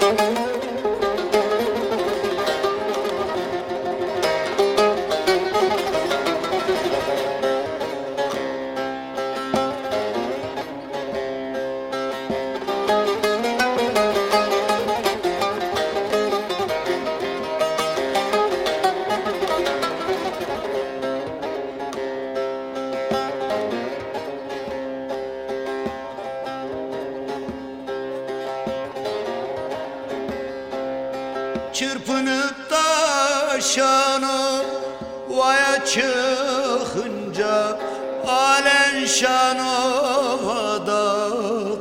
Müzik Çırpınıp taşanı vaya çıkınca Alen şan ovada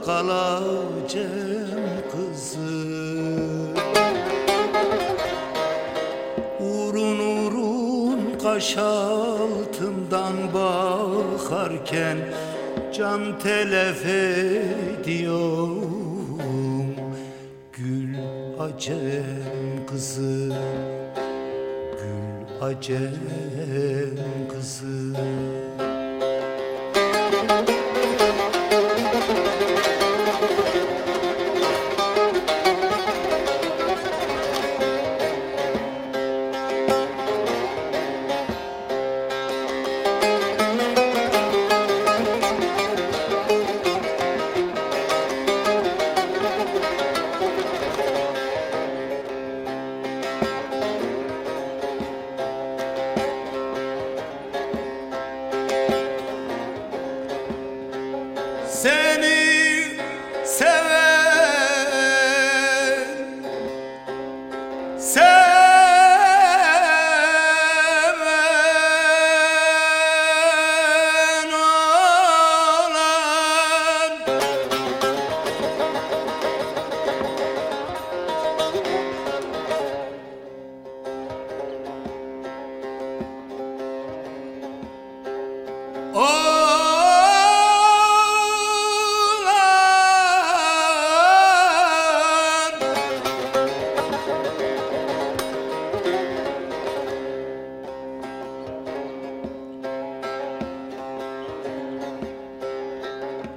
kalacağım kızı. Urun urun kaş altından bakarken Can telef ediyorum Gül acem kızı. Gül acem kızı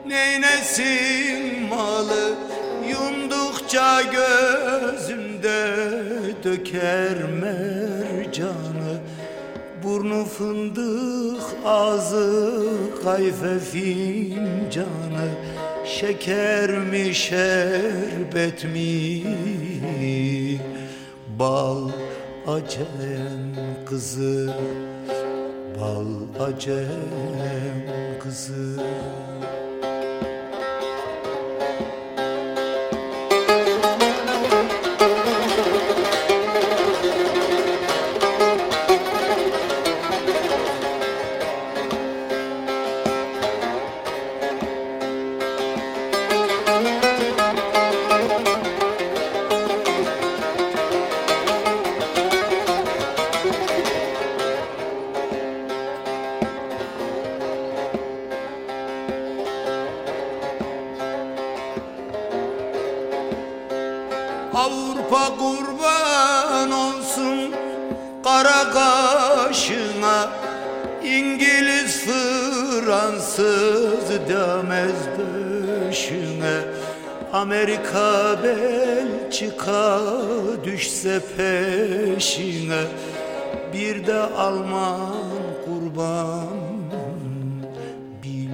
Neynesin malı yumdukça gözümde döker mercanı Burnu fındık ağzı kayfe fincanı Şeker mi şerbet mi? Bal acem kızı Bal acem kızı Avrupa kurban olsun kara kaşına. İngiliz Fransız demez döşüne Amerika Belçika düşse peşine. Bir de Alman kurban Bil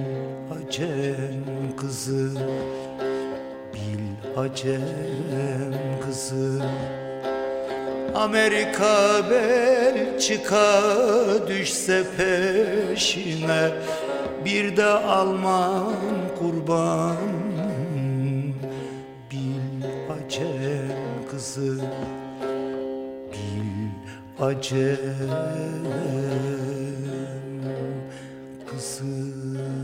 acem kızı acem kızı. Amerika Belçika düşse peşine Bir de Alman kurban. Bil acem kızı Bil acem kızı